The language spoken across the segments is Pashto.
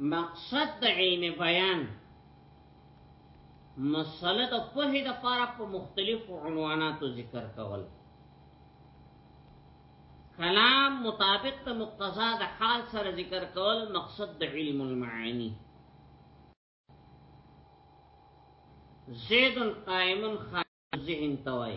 مقصد د علم بیان مسله د فقه د پاره په مختلفو عنواناتو ذکر کول کلام مطابق د مقتضا د حال سره ذکر کول مقصد د علم المعانی زید قائم خان ذهن توای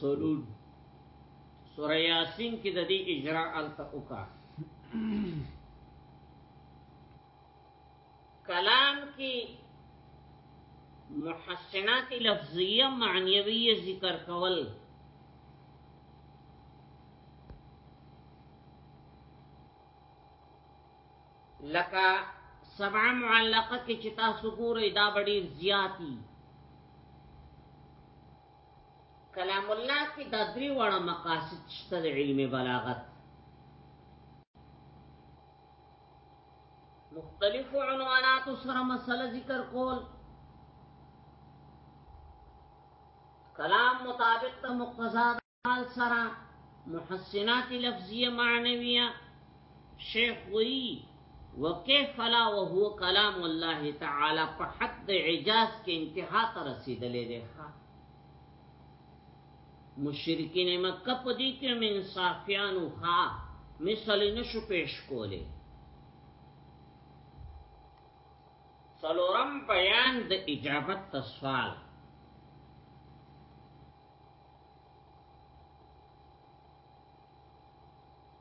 سرود سوره یاسین کې د دې اجرا الته وکا کلام کې محسنات لفظیه معنیویه ذکر کول لکه سبع معلقه کې چې تاسو ګورئ دا ډېر زیاتی کلام الله کې دا درې وړه مقاصد شته د علم بلاغت مختلف عنوانات سره مسله ذکر کول کلام مطابق ته مقتضا حال سره محسنات لفظیه معنویه شیخ وی وکيف لا وهو کلام الله تعالی په حد عجاز کې انتها ته رسیدلې ده مشرکین مکه په دې کې من صافیانو ها مثال نشو پیش کوله سلورم بیان د اجابت تسوال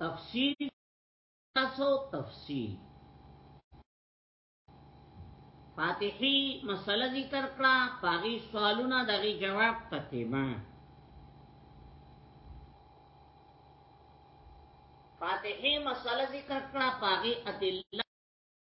تفصیل تاسو تفصیل فاتحی مسله ذکر کړه پاغي سوالونه دغه جواب تقیبا فاتحی مسله ذکر کړه پاغي ادله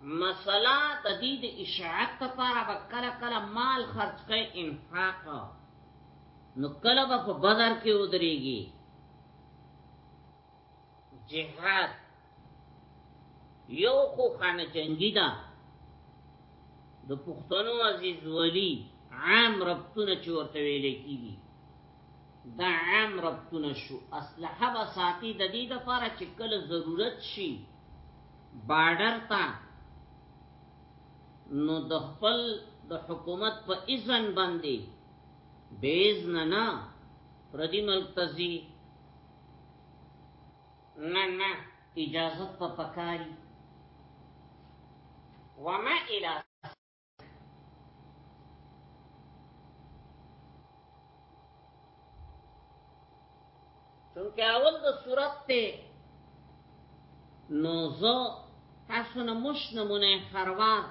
مسله د دې د اشاعت لپاره به کله کله مال خرج کړي انفاق نو کله به په بازار کې ودرېږي جهاد یو خو خانه جنگی ده د پښتنو عزیز ولی عام ربطونه چې ورته ویل کیږي دا عام ربطونه شو اسلحه به ساتي د دې لپاره چې کله ضرورت شي بارډر ته نو د خپل د حکومت په اذن باندې بیزن نه پردی ملک تزی نه نه اجازت په پکاري وما الى چونکه اول د صورت ته نو زه تاسو نه مش نمونه خروان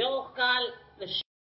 یو کال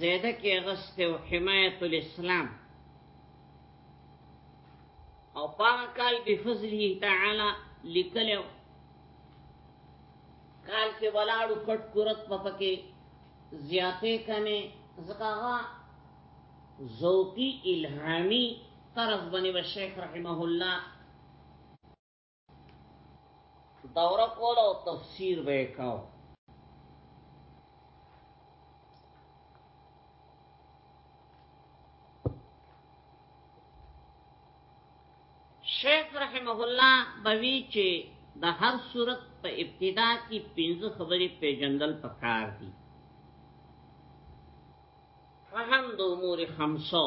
زیده کې اغسته او حمایت الاسلام او پاغه کال به فضله تعالی لیکلو کال کې ولاړو کټ کورت پپکه زیاته کمه زکاغه ذوقی الهامی طرف بنی و شیخ رحمه الله دوره کول او تفسیر به کاو شیخ رحمه الله بوی چې د هر صورت په ابتدا کې پنځه خبرې پیژندل پکار دي فهم د امور خمسو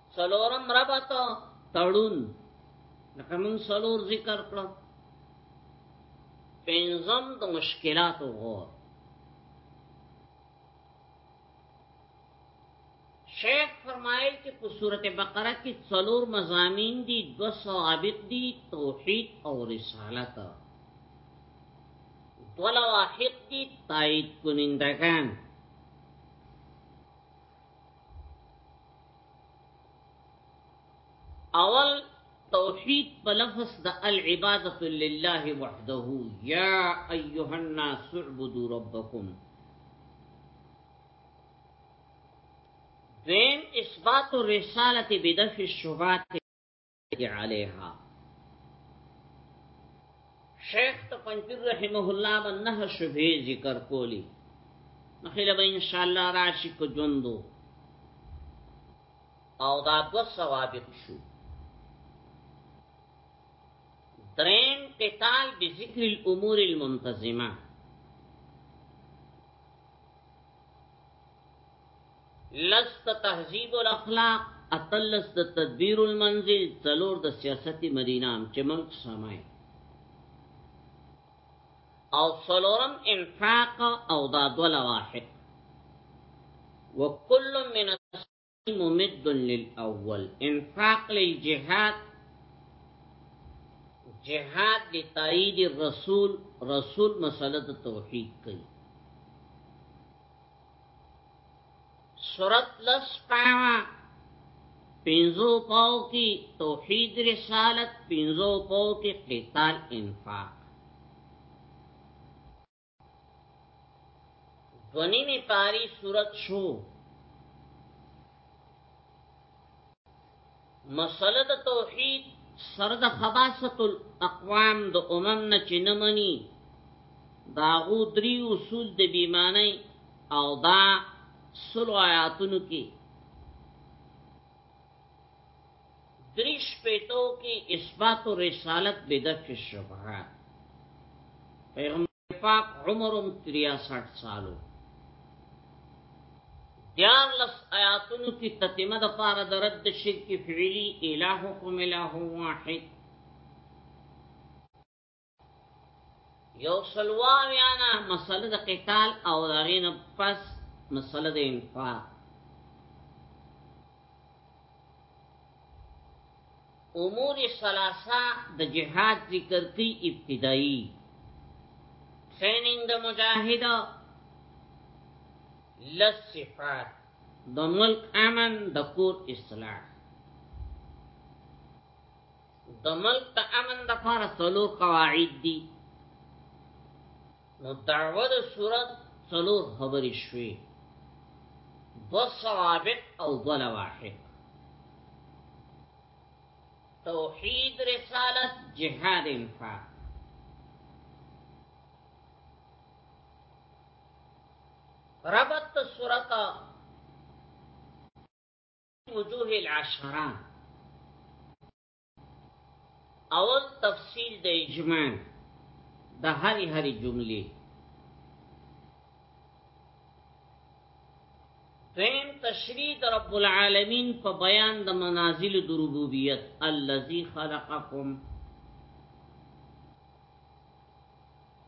سلورم ربط تړون لکه من سلور ذکر کړم پنځم د مشکلاتو غور شیخ فرمایل چې په سورته بقره کې څلور مزامین دي دو ثوابت دي توحید او رسالت دو لواحق دي تایید کنندگان اول توحید بلفظ لفظ د لله وحده یا ايها الناس اعبدوا ربكم دین اثبات رسالت بدفع الشبهات علیها شیخ ته پنځیر رحمه الله باندې شبهه ذکر کولی نخیل به ان شاء الله راشي کو ژوندو او دا دو ثوابق شو درین قتال بذکر الامور المنتظمه لست تهذیب الاخلاق اتلس د تدبیر المنزل څلور د سیاست مدینام چې موږ سمای او څلورم انفاق او دا دوله واحد وکل من ممد للاول انفاق للجهاد جهاد دی تایید رسول رسول مسله توحید کوي سورت لس پاوا پینزو پاو کی توحید رسالت پینزو پاو کی قتال انفاق دونی می پاری صورت شو مسله د توحید سر د خباست الاقوام د امم نه چې نه مني داغو دری اصول د بیمانه او دا سلو آیاتونو کې دري شپېتو کې اثبات الرسالت بدفع الشبهات پیغمبر پاک عمر هم 63 سالو دیار لس آیاتونو کی تتمه دا پارا دا رد شرک فعلی الہکم الہ واحد یو سلواویا نه مسله د قتال او داغین پس مسله د انفاق امور سلاسا د جهاد ذکر کی ابتدائی ټریننګ د مجاهد لس صفات د ملک امن د کور اصلاح د ملک د امن د پاره څلور قواعد دي نو دعوه د صورت څلور خبرې شوې دو ثوابت او دو لواحق توحید رسالت جهاد انفاق ربط صورت وجوه العشره اول تفصیل د اجماع د هری هری جملې دویم تشریح د رب العالمین په بیان د منازل د ربوبیت الذی خلقکم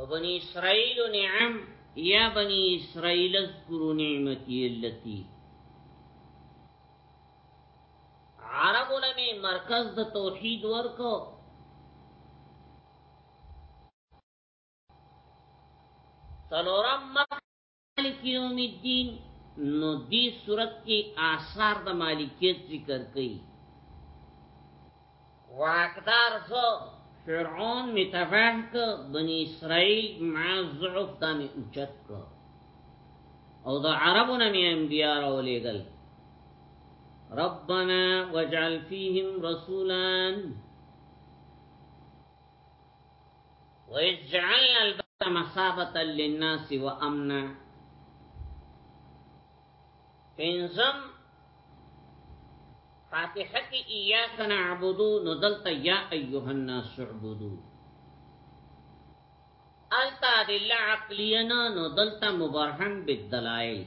وبني اسرائيل نعم يا بني اسرائيل اذكروا نعمتي التي عرب لمه مرکز د توحید ورکو سلورم مخ مالک یوم الدین نو دی صورت کې آثار د مالکیت ذکر کړي واقدار زو فرعون می تباه که بنی اسرائیل مع ضعف دا می اوچت که او دا عربو نمی انبیاء رو لیگل ربنا وجعل فیهم رسولان واجعلنا البيت مصابة للناس وأمنا فانزم فاتحة إياك ایاک نعبدو ندلت یا ایوها الناس عبدو التا دل عقلينا ندلت مبرحا بالدلائل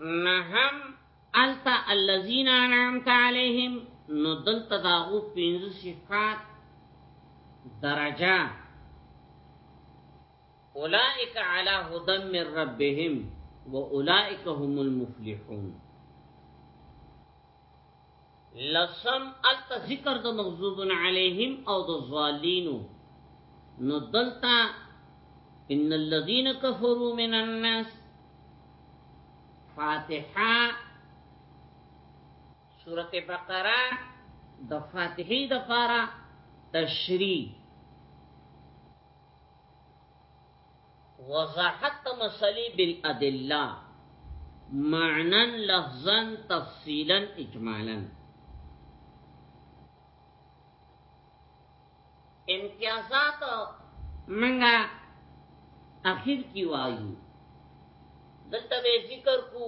نهم التا الذين انعمت عليهم نو دلته داغو پینځه صفات درجه اولائک علی هدى من ربهم واولائک هم المفلحون لسم الت ذکر د مغضوب علیهم او د ظالینو نو دلتا ان الذين كفروا من الناس فاتحه سوره بقره د فاتحه د پارا تشریح وضاحت د مسلې بالادله معنا لفظا تفصیلا اجمالا امتیازات منګه اخر کی وایو دلته به ذکر کو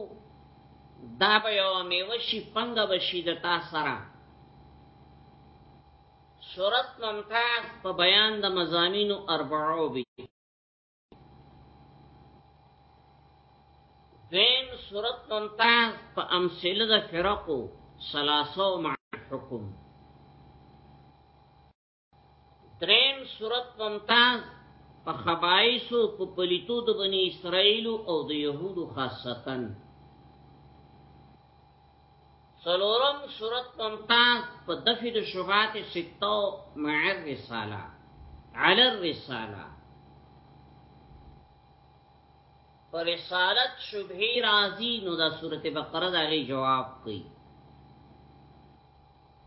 دا به یو میوشی پنګ بشی د تا سره سورت ممتاز په بیان د مزامینو اربعو بی دین سورت ممتاز په امثله د فرقو سلاسو مع حکم درین سورت ممتاز په خبایسو په پلیتو د بنی اسرائیل او د یهودو خاصتاً سلورم صورت ممتاز په دفع د شبهات ستو مع الرساله على الرساله پر رسالت شبهه راضی نو دا سورته بقره دا غي جواب کوي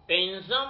پنځم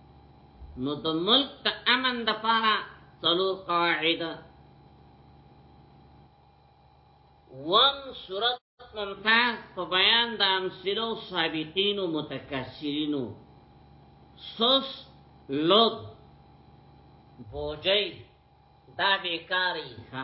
نو د ملک د امن د پاره څلور قواعد وم صورت ممتاز په بیان د امثلو سابقین او متکثرین سوس لوب بوجی دا بیکاری ها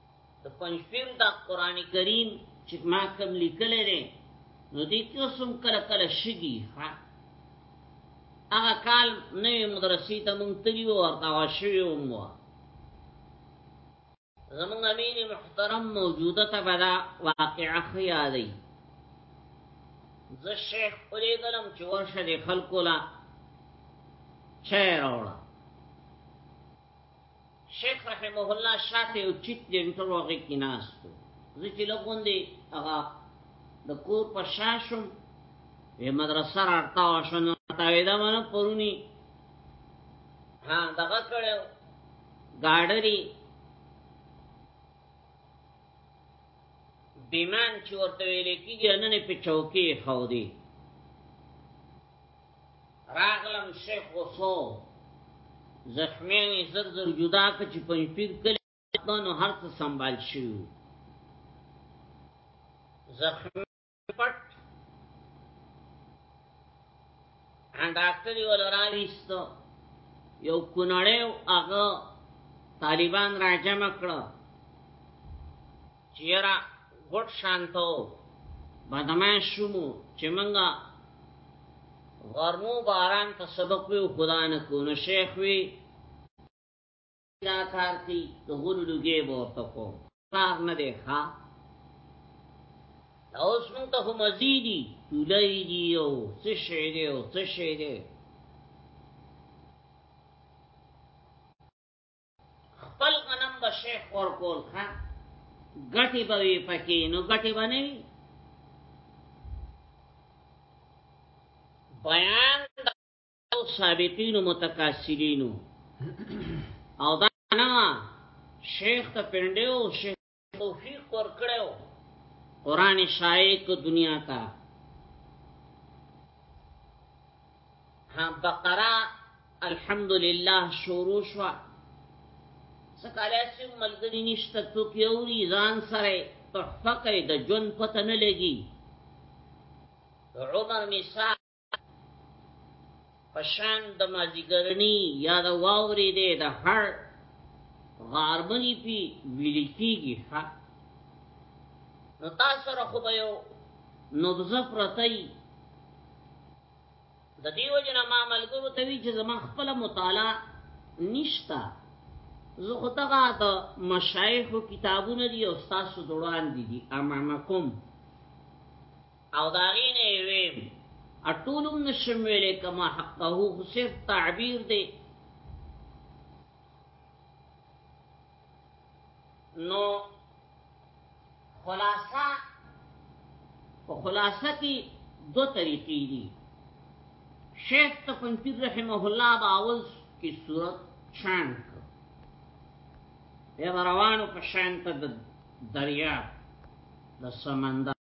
د پنځپیر د قران کریم چې ما کوم لیکل لري نو دې کې اوسم کله کله شګي ها هغه کال نوې مدرسې ته مونږ تللی و ورته شوی و مو زمونږ امین محترم موجوده ته بدا واقعا خیا دی زه شیخ پرې ګلم چې ورشه د خلکو لا چیر اوړه شیخ رحمه الله شاته او چیت دې انټر وغه کې ناس زه چې لګون دي هغه د کور په شاشم یې مدرسه راټا وشنو تا وېدا مانه پرونی ها دغه کړو ګاډری بیمان چې ورته ویل کېږي نن په چوکي خو دی راغلم شیخ وسو زخمیانی زر زر جدا که چی پنجپیر کلی دانو هر څه سنبال شیو زخمی پټ ان ډاکټری ول راويستو یو کونړیو هغه طالبان راجمع کړو چیرا غټ شانتو بدمعاش شومو چې منګه غرمو باران ته سبق وی خدا نه کو نو شیخ وی دا کار کی دغونو لګي ورته کو کار نه دی ښا اوس موږ ته مزيدي تولای دی او څه شي دی او څه شي دی خپل غنم به شیخ ورکول ښه ګټي به وي پکې نو ګټي به نه وي بیان د ثابتینو متکاسلینو او دا نه شیخ ته پندیو شیخ توفیق ورکړو قران شایع کو دنیا ته ها بقره الحمدلله شروع شو سکاله چې ملګری نشته تو کې اوري ځان سره تحفه کوي د جون پته نه لګي عمر نساء پشان د مازیګرنی یا د واورې دی د هر غارمنی پی ویلی کیږي ها نو تاسو سره خو به یو نبزه پرتای د دیو جن ما ملګرو ته وی چې زما خپل مطالعه نشتا زه خو دغه د مشایخ کتابونه دی او تاسو دوړان دي دي امامکم او دا غینه ویم اټولم نشم ویلې کما حقه صرف تعبیر دی نو خلاصہ په خلاصه کې دو طریقې دي شیخ تفنکیر رحمه الله باول کې صورت شان یا روانو په شان ته د دریا د سمندر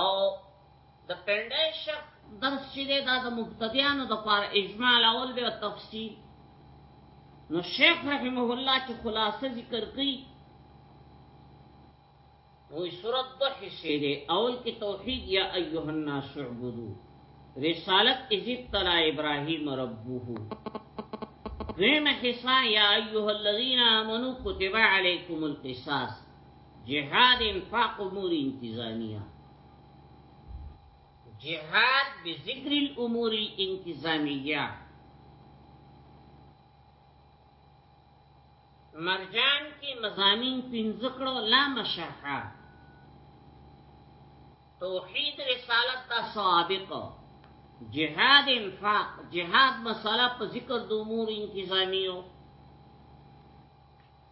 او د پنډای شک درس چې دا د مبتدیانو د پاره اجماع اول دی او تفصیل نو شیخ رحمه الله چې خلاصه ذکر کړي وې صورت د حصے دی اول کې توحید یا ایه الناس اعبدو رسالت عزت تلا ابراهیم ربه دویم حصہ یا ایه الذین آمنو کتب علیکم القصاص جهاد انفاق امور انتظامیه جهاد بذکر الامور الانتظامیه مرجان کې مزامین پنځکړو لا مشحه توحید رسالت دا سوابق جهاد انفاق جهاد مساله په ذکر د امور انتظامیو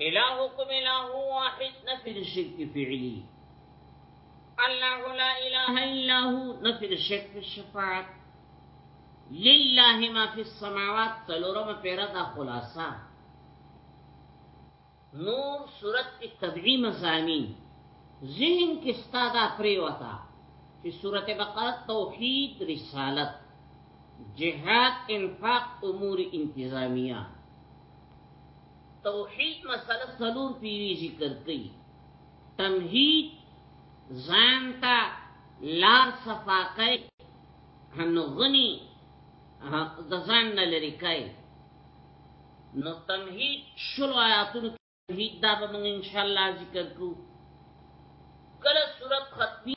إلهكم إله واحد نفل الشرك فعلي الله لا إله إلا هو نفل الشرك في الشفاعة لله ما في السماوات تلورم پیرد خلاصا نور صورت کی تبعی مزامین ذهن کستا دا پریوتا فی صورت بقرد رسالت جهاد انفاق امور انتظامیہ توحید مسله څلور پیری ذکر کړي تمهید ځان ته لار صفا کوي نو غني د ځان نه لري کوي نو تمهید شلو آیاتونو تمهید دا به موږ ان شاء الله ذکر کوو کله صورت ختمي